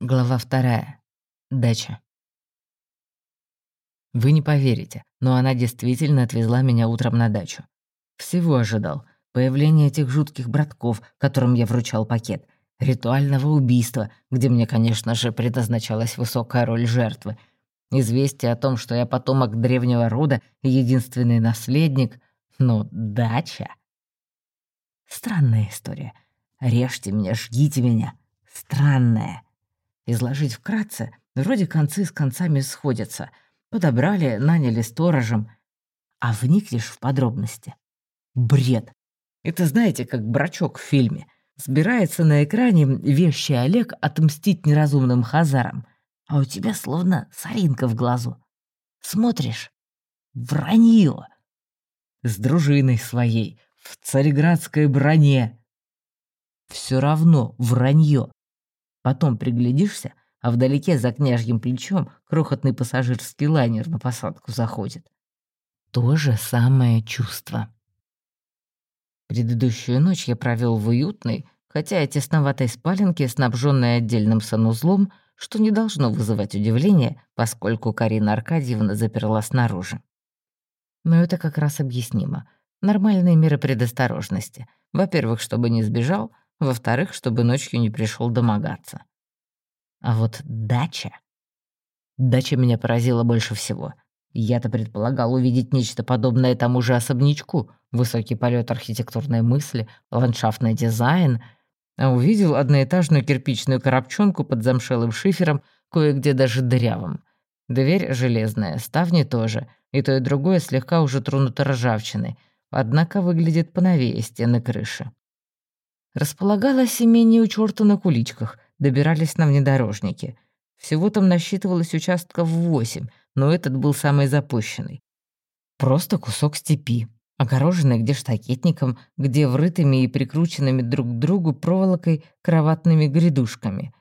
Глава вторая. Дача. Вы не поверите, но она действительно отвезла меня утром на дачу. Всего ожидал. Появление этих жутких братков, которым я вручал пакет. Ритуального убийства, где мне, конечно же, предназначалась высокая роль жертвы. Известие о том, что я потомок древнего рода и единственный наследник. Но дача... Странная история. Режьте меня, жгите меня. Странная. Изложить вкратце, вроде концы с концами сходятся. Подобрали, наняли сторожем. А вникнешь в подробности. Бред. Это знаете, как брачок в фильме. Сбирается на экране вещий Олег отмстить неразумным хазарам. А у тебя словно соринка в глазу. Смотришь — вранье. С дружиной своей, в цареградской броне. Все равно вранье. Потом приглядишься, а вдалеке за княжьим плечом крохотный пассажирский лайнер на посадку заходит. То же самое чувство. Предыдущую ночь я провел в уютной, хотя и тесноватой спаленке, снабженной отдельным санузлом, что не должно вызывать удивления, поскольку Карина Аркадьевна заперла снаружи. Но это как раз объяснимо. Нормальные меры предосторожности. Во-первых, чтобы не сбежал — во-вторых, чтобы ночью не пришел домогаться. А вот дача... Дача меня поразила больше всего. Я-то предполагал увидеть нечто подобное тому же особнячку, высокий полет архитектурной мысли, ландшафтный дизайн, а увидел одноэтажную кирпичную коробчонку под замшелым шифером, кое-где даже дырявым. Дверь железная, ставни тоже, и то и другое слегка уже тронуто ржавчиной, однако выглядит поновее стены крыши. Располагалось имение у чёрта на куличках, добирались на внедорожнике. Всего там насчитывалось участков восемь, но этот был самый запущенный. Просто кусок степи, огороженный где штакетником, где врытыми и прикрученными друг к другу проволокой кроватными грядушками.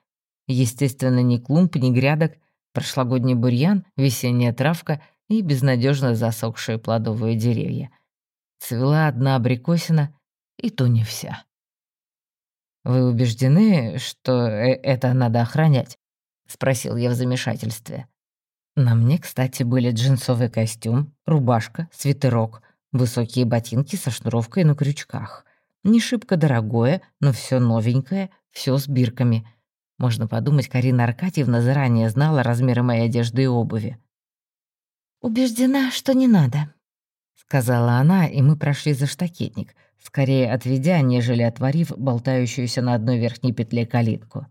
Естественно, ни клумб, ни грядок, прошлогодний бурьян, весенняя травка и безнадежно засохшие плодовые деревья. Цвела одна абрикосина, и то не вся. «Вы убеждены, что э, это надо охранять?» — спросил я в замешательстве. На мне, кстати, были джинсовый костюм, рубашка, свитерок, высокие ботинки со шнуровкой на крючках. Не шибко дорогое, но все новенькое, все с бирками. Можно подумать, Карина Аркадьевна заранее знала размеры моей одежды и обуви. «Убеждена, что не надо», — сказала она, и мы прошли за штакетник, скорее отведя, нежели отворив болтающуюся на одной верхней петле калитку.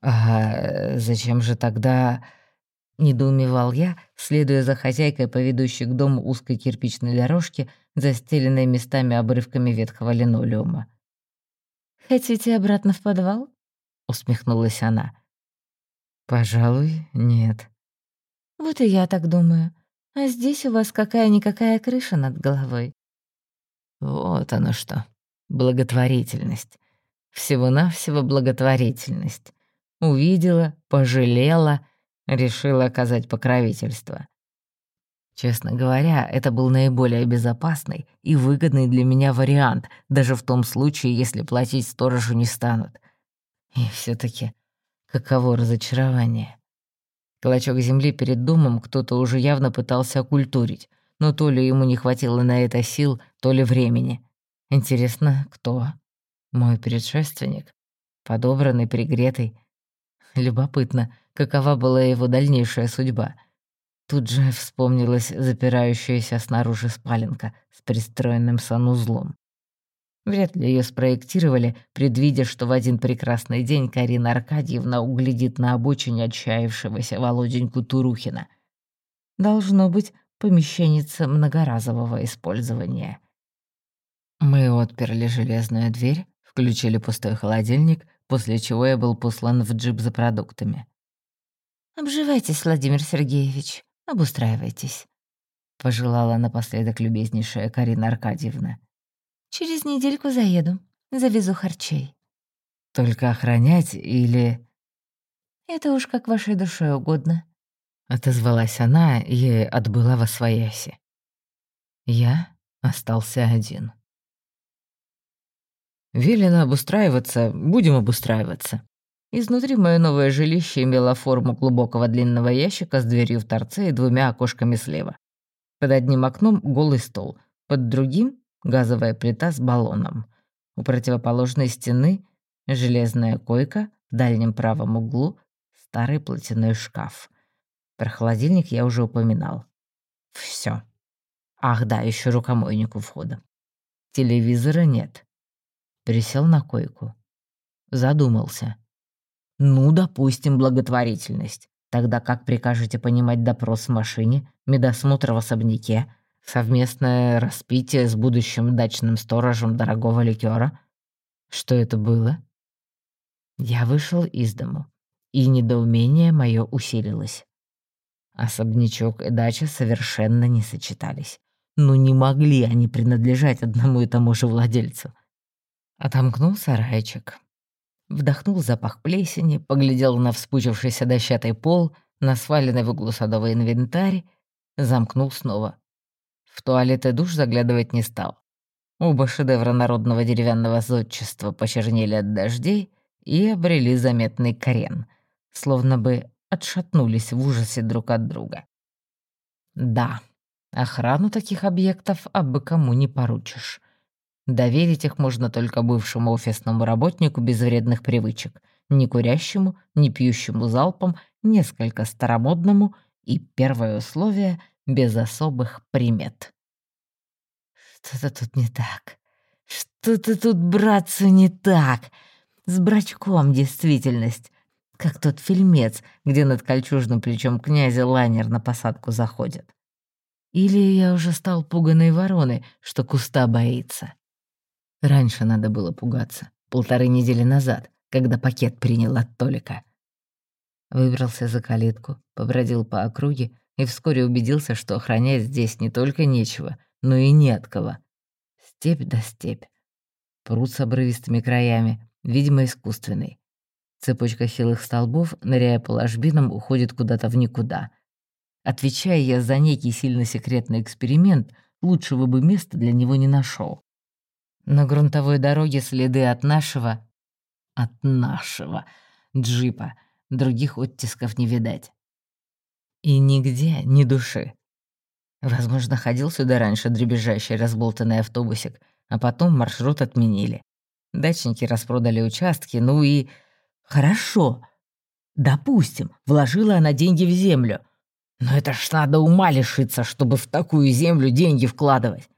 «А зачем же тогда...» — недоумевал я, следуя за хозяйкой по ведущей к дому узкой кирпичной дорожке, застеленной местами обрывками ветхого линолеума. «Хотите обратно в подвал?» — усмехнулась она. «Пожалуй, нет». «Вот и я так думаю. А здесь у вас какая-никакая крыша над головой. Вот оно что. Благотворительность. Всего-навсего благотворительность. Увидела, пожалела, решила оказать покровительство. Честно говоря, это был наиболее безопасный и выгодный для меня вариант, даже в том случае, если платить сторожу не станут. И все таки каково разочарование. Клочок земли перед домом кто-то уже явно пытался окультурить, но то ли ему не хватило на это сил, то ли времени. Интересно, кто? Мой предшественник? Подобранный, пригретый? Любопытно, какова была его дальнейшая судьба? Тут же вспомнилась запирающаяся снаружи спаленка с пристроенным санузлом. Вряд ли ее спроектировали, предвидя, что в один прекрасный день Карина Аркадьевна углядит на обочине отчаявшегося Володеньку Турухина. Должно быть, помещенница многоразового использования. Мы отперли железную дверь, включили пустой холодильник, после чего я был послан в джип за продуктами. «Обживайтесь, Владимир Сергеевич, обустраивайтесь», — пожелала напоследок любезнейшая Карина Аркадьевна. «Через недельку заеду, завезу харчей». «Только охранять или...» «Это уж как вашей душе угодно», Отозвалась она и отбыла во свояси. Я остался один. Велено обустраиваться, будем обустраиваться. Изнутри мое новое жилище имело форму глубокого длинного ящика с дверью в торце и двумя окошками слева. Под одним окном голый стол, под другим — газовая плита с баллоном. У противоположной стены — железная койка, в дальнем правом углу — старый платяной шкаф. Про холодильник я уже упоминал. Все. Ах да, еще рукомойник у входа. Телевизора нет. Присел на койку. Задумался. Ну, допустим, благотворительность. Тогда как прикажете понимать допрос в машине, медосмотр в особняке, совместное распитие с будущим дачным сторожем дорогого ликера? Что это было? Я вышел из дому, и недоумение мое усилилось. Особнячок и дача совершенно не сочетались. Ну не могли они принадлежать одному и тому же владельцу. Отомкнул сарайчик, Вдохнул запах плесени, поглядел на вспучившийся дощатый пол, на сваленный в углу садовый инвентарь, замкнул снова. В туалет и душ заглядывать не стал. Оба шедевра народного деревянного зодчества почернели от дождей и обрели заметный корен, словно бы отшатнулись в ужасе друг от друга. Да, охрану таких объектов абы кому не поручишь. Доверить их можно только бывшему офисному работнику без вредных привычек, не курящему, не пьющему залпом, несколько старомодному и, первое условие, без особых примет. Что-то тут не так. Что-то тут, братцы, не так. С брачком действительность. Как тот фильмец, где над кольчужным плечом князя лайнер на посадку заходит. Или я уже стал пуганой вороной, что куста боится. Раньше надо было пугаться, полторы недели назад, когда пакет принял от Толика. Выбрался за калитку, побродил по округе и вскоре убедился, что охранять здесь не только нечего, но и не от кого. Степь да степь. Пруд с обрывистыми краями, видимо, искусственный. Цепочка хилых столбов, ныряя по ложбинам, уходит куда-то в никуда. Отвечая я за некий сильно секретный эксперимент, лучшего бы места для него не нашел. На грунтовой дороге следы от нашего... От нашего джипа. Других оттисков не видать. И нигде ни души. Возможно, ходил сюда раньше дребезжащий разболтанный автобусик, а потом маршрут отменили. Дачники распродали участки, ну и... Хорошо. Допустим, вложила она деньги в землю. Но это ж надо ума лишиться, чтобы в такую землю деньги вкладывать.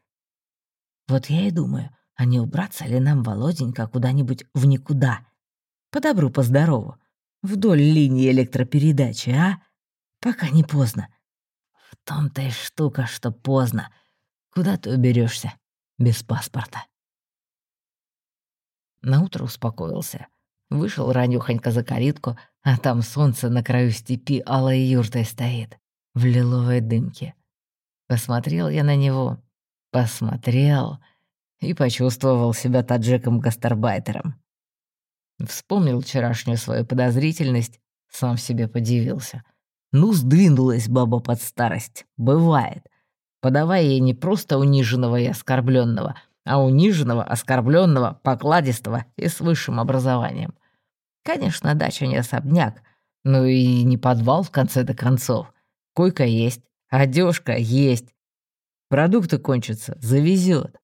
Вот я и думаю, а не убраться ли нам, Володенька, куда-нибудь в никуда? По добру, по здорову. Вдоль линии электропередачи, а? Пока не поздно. В том-то и штука, что поздно. Куда ты уберешься без паспорта? Наутро успокоился. Вышел ранюхонько за калитку, а там солнце на краю степи алой юртой стоит, в лиловой дымке. Посмотрел я на него, посмотрел — и почувствовал себя таджиком-гастарбайтером. Вспомнил вчерашнюю свою подозрительность, сам себе подивился. Ну, сдвинулась баба под старость. Бывает. Подавай ей не просто униженного и оскорбленного, а униженного, оскорбленного, покладистого и с высшим образованием. Конечно, дача не особняк, но и не подвал в конце-то концов. Койка есть, одежка есть. Продукты кончатся, завезет.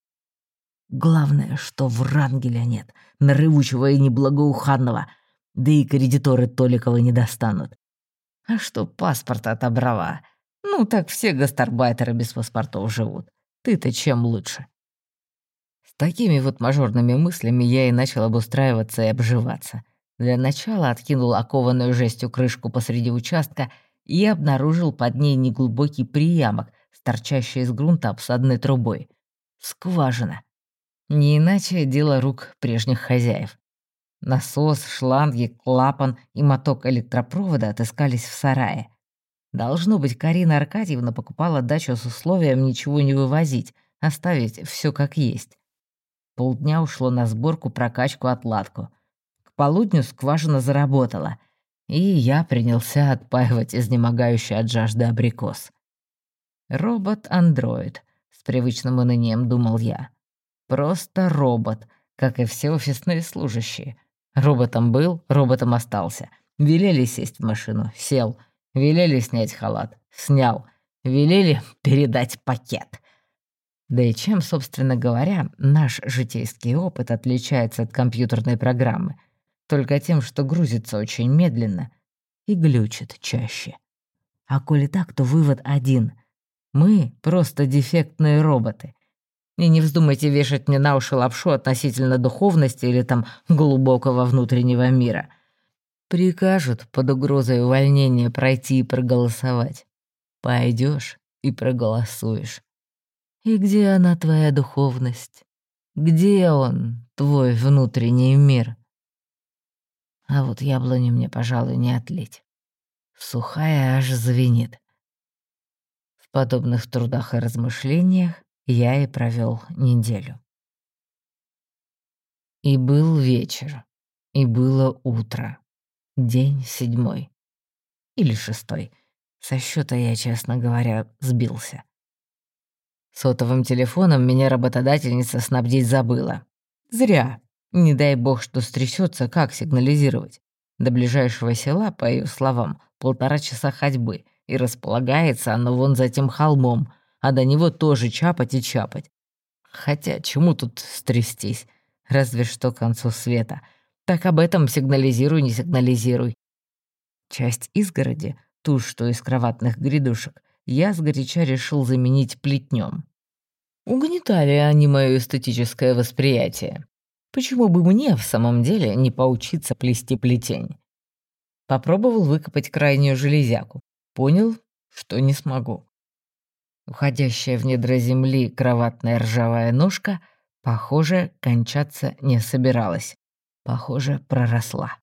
Главное, что Врангеля нет, нарывучего и неблагоуханного, да и кредиторы Толикова не достанут. А что паспорт отобрала? Ну, так все гастарбайтеры без паспортов живут. Ты-то чем лучше? С такими вот мажорными мыслями я и начал обустраиваться и обживаться. Для начала откинул окованную жестью крышку посреди участка и обнаружил под ней неглубокий приямок с торчащей из грунта обсадной трубой. Скважина. Не иначе дело рук прежних хозяев. Насос, шланги, клапан и моток электропровода отыскались в сарае. Должно быть, Карина Аркадьевна покупала дачу с условием ничего не вывозить, оставить все как есть. Полдня ушло на сборку, прокачку, отладку. Полудню скважина заработала, и я принялся отпаивать изнемогающий от жажды абрикос. «Робот-андроид», — с привычным унынием думал я. Просто робот, как и все офисные служащие. Роботом был, роботом остался. Велели сесть в машину, сел. Велели снять халат, снял. Велели передать пакет. Да и чем, собственно говоря, наш житейский опыт отличается от компьютерной программы? Только тем, что грузится очень медленно и глючит чаще. А коли так, то вывод один. Мы просто дефектные роботы. И не вздумайте вешать мне на уши лапшу относительно духовности или там глубокого внутреннего мира. Прикажут под угрозой увольнения пройти и проголосовать. Пойдешь и проголосуешь. И где она, твоя духовность? Где он, твой внутренний мир? А вот яблони мне, пожалуй, не отлить. Сухая аж звенит. В подобных трудах и размышлениях я и провел неделю. И был вечер, и было утро. День седьмой. Или шестой. Со счета я, честно говоря, сбился. Сотовым телефоном меня работодательница снабдить забыла. Зря. Не дай бог, что стрясется, как сигнализировать. До ближайшего села, по ее словам, полтора часа ходьбы, и располагается оно вон за тем холмом, а до него тоже чапать и чапать. Хотя чему тут стрястись? Разве что к концу света. Так об этом сигнализируй, не сигнализируй. Часть изгороди, ту, что из кроватных грядушек, я сгоряча решил заменить плетнем. Угнетали они мое эстетическое восприятие. Почему бы мне в самом деле не поучиться плести плетень? Попробовал выкопать крайнюю железяку. Понял, что не смогу. Уходящая в недра земли кроватная ржавая ножка, похоже, кончаться не собиралась. Похоже, проросла.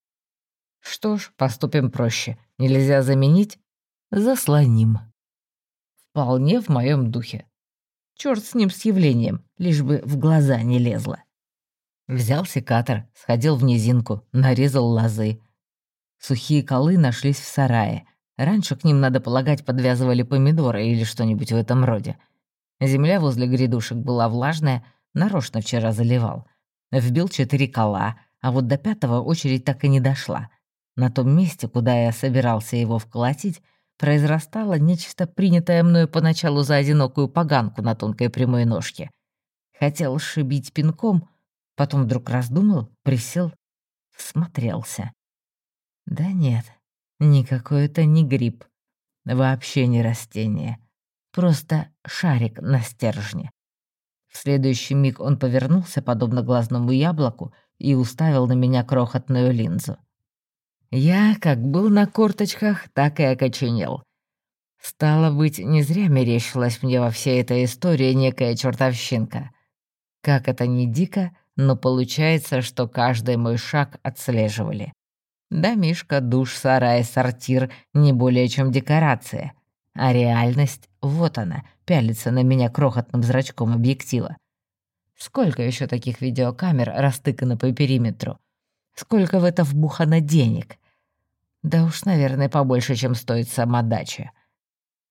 Что ж, поступим проще. Нельзя заменить? Заслоним. Вполне в моем духе. Черт с ним с явлением, лишь бы в глаза не лезло. Взял секатор, сходил в низинку, нарезал лозы. Сухие колы нашлись в сарае. Раньше к ним, надо полагать, подвязывали помидоры или что-нибудь в этом роде. Земля возле грядушек была влажная, нарочно вчера заливал. Вбил четыре кола, а вот до пятого очередь так и не дошла. На том месте, куда я собирался его вколотить, произрастало нечто принятое мною поначалу за одинокую поганку на тонкой прямой ножке. Хотел шибить пинком, потом вдруг раздумал, присел, смотрелся. Да нет, никакой это не гриб, вообще не растение, просто шарик на стержне. В следующий миг он повернулся, подобно глазному яблоку, и уставил на меня крохотную линзу. Я как был на корточках, так и окоченел. Стало быть, не зря мерещилась мне во всей этой истории некая чертовщинка. Как это ни дико, но получается, что каждый мой шаг отслеживали. Домишка, душ, сарай, сортир — не более чем декорация. А реальность — вот она, пялится на меня крохотным зрачком объектива. Сколько еще таких видеокамер растыкано по периметру? Сколько в это вбухано денег? Да уж, наверное, побольше, чем стоит сама дача.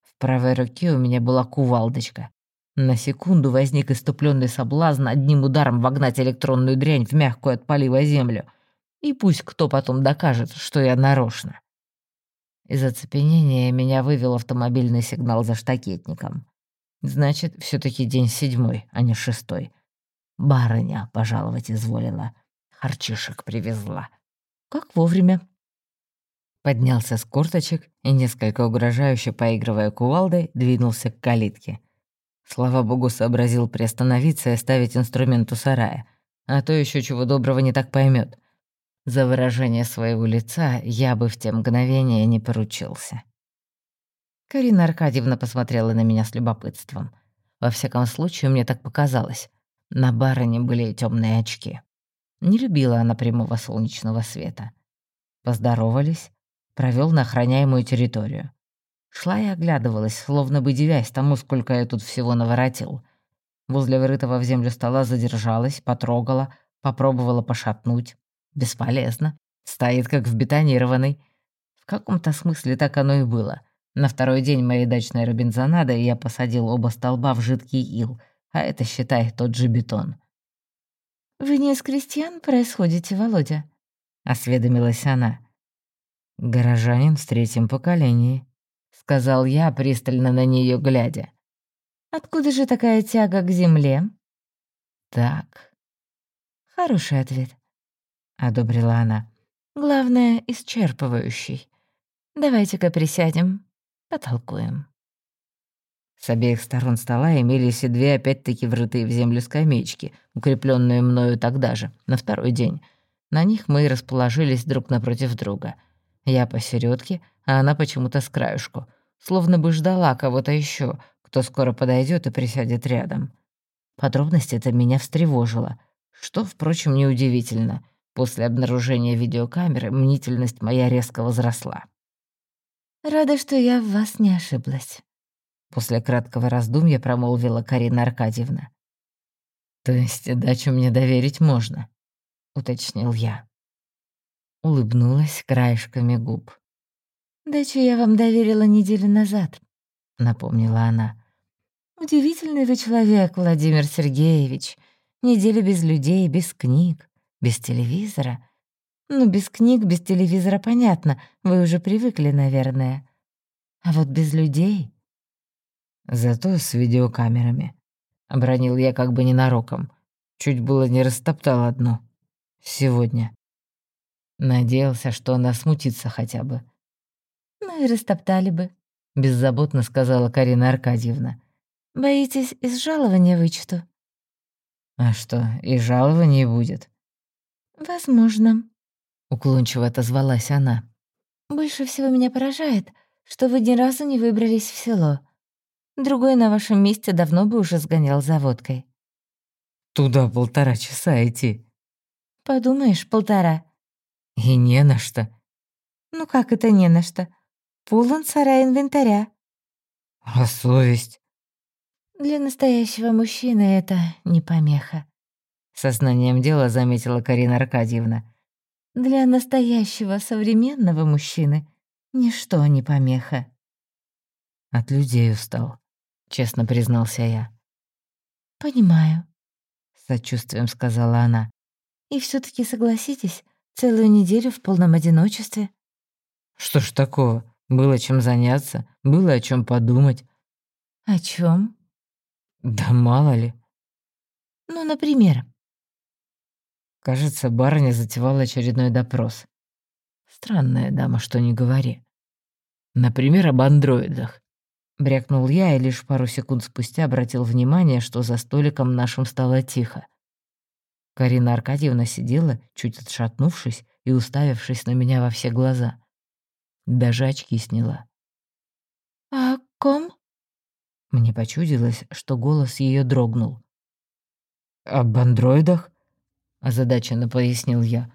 В правой руке у меня была кувалдочка. На секунду возник иступленный соблазн одним ударом вогнать электронную дрянь в мягкую от полива землю. И пусть кто потом докажет, что я нарочно. Из оцепенения меня вывел автомобильный сигнал за штакетником. Значит, все таки день седьмой, а не шестой. Барыня пожаловать изволила харчишек привезла. Как вовремя. Поднялся с корточек и, несколько угрожающе поигрывая кувалдой, двинулся к калитке. Слава богу, сообразил приостановиться и оставить инструмент у сарая, а то еще чего доброго не так поймет. За выражение своего лица я бы в те мгновения не поручился. Карина Аркадьевна посмотрела на меня с любопытством. Во всяком случае, мне так показалось. На барыне были темные очки. Не любила она прямого солнечного света. Поздоровались, провел на охраняемую территорию. Шла и оглядывалась, словно бы девясь тому, сколько я тут всего наворотил. Возле вырытого в землю стола задержалась, потрогала, попробовала пошатнуть. Бесполезно. Стоит как вбетонированный. В каком-то смысле так оно и было. На второй день моей дачной робинзонады я посадил оба столба в жидкий ил, а это, считай, тот же бетон. «Вы не из крестьян происходите, Володя?» осведомилась она. «Горожанин в третьем поколении», — сказал я, пристально на нее глядя. «Откуда же такая тяга к земле?» «Так». «Хороший ответ», — одобрила она. «Главное, исчерпывающий. Давайте-ка присядем, потолкуем». С обеих сторон стола имелись и две опять-таки врытые в землю скамеечки, укрепленные мною тогда же, на второй день. На них мы и расположились друг напротив друга. Я посередке, а она почему-то с краюшку, словно бы ждала кого-то еще, кто скоро подойдет и присядет рядом. Подробность это меня встревожило, что, впрочем, неудивительно. После обнаружения видеокамеры мнительность моя резко возросла. «Рада, что я в вас не ошиблась», После краткого раздумья промолвила Карина Аркадьевна. «То есть дачу мне доверить можно?» — уточнил я. Улыбнулась краешками губ. «Дачу я вам доверила неделю назад», — напомнила она. «Удивительный вы человек, Владимир Сергеевич. Неделя без людей, без книг, без телевизора. Ну, без книг, без телевизора понятно, вы уже привыкли, наверное. А вот без людей Зато с видеокамерами. Обронил я как бы ненароком. Чуть было не растоптал одну. Сегодня. Надеялся, что она смутится хотя бы. «Ну и растоптали бы», — беззаботно сказала Карина Аркадьевна. «Боитесь, из жалования вычту?» «А что, и жалование будет?» «Возможно», — уклончиво отозвалась она. «Больше всего меня поражает, что вы ни разу не выбрались в село. Другой на вашем месте давно бы уже сгонял за водкой. Туда полтора часа идти. Подумаешь, полтора. И не на что. Ну как это не на что? Полон сарай инвентаря. А совесть? Для настоящего мужчины это не помеха. Сознанием дела заметила Карина Аркадьевна. Для настоящего современного мужчины ничто не помеха. От людей устал. — честно признался я. «Понимаю», — сочувствием сказала она. «И все таки согласитесь, целую неделю в полном одиночестве». «Что ж такого? Было чем заняться, было о чем подумать». «О чем? «Да мало ли». «Ну, например?» Кажется, барыня затевала очередной допрос. Странная дама, что не говори. Например, об андроидах. Брякнул я и лишь пару секунд спустя обратил внимание, что за столиком нашим стало тихо. Карина Аркадьевна сидела, чуть отшатнувшись и уставившись на меня во все глаза. Даже очки сняла. «А ком?» Мне почудилось, что голос ее дрогнул. «Об андроидах?» — озадаченно пояснил я.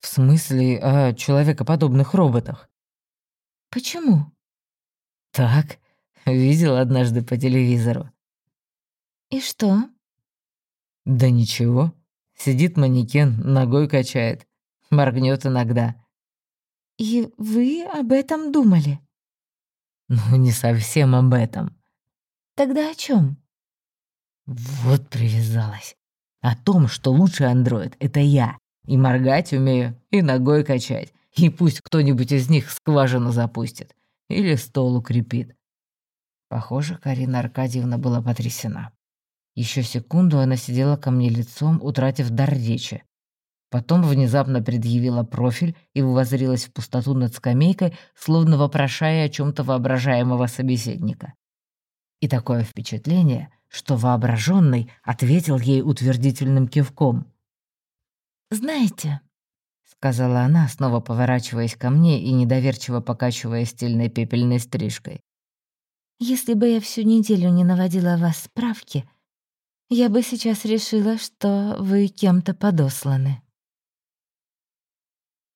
«В смысле, о человекоподобных роботах?» «Почему?» «Так, Видел однажды по телевизору. И что? Да ничего. Сидит манекен, ногой качает. Моргнет иногда. И вы об этом думали? Ну, не совсем об этом. Тогда о чем? Вот привязалась. О том, что лучший андроид — это я. И моргать умею, и ногой качать. И пусть кто-нибудь из них скважину запустит. Или стол укрепит. Похоже, Карина Аркадьевна была потрясена. Еще секунду она сидела ко мне лицом, утратив дар речи. Потом внезапно предъявила профиль и воззрилась в пустоту над скамейкой, словно вопрошая о чем то воображаемого собеседника. И такое впечатление, что воображенный ответил ей утвердительным кивком. «Знаете», — сказала она, снова поворачиваясь ко мне и недоверчиво покачивая стильной пепельной стрижкой, если бы я всю неделю не наводила вас справки, я бы сейчас решила, что вы кем-то подосланы.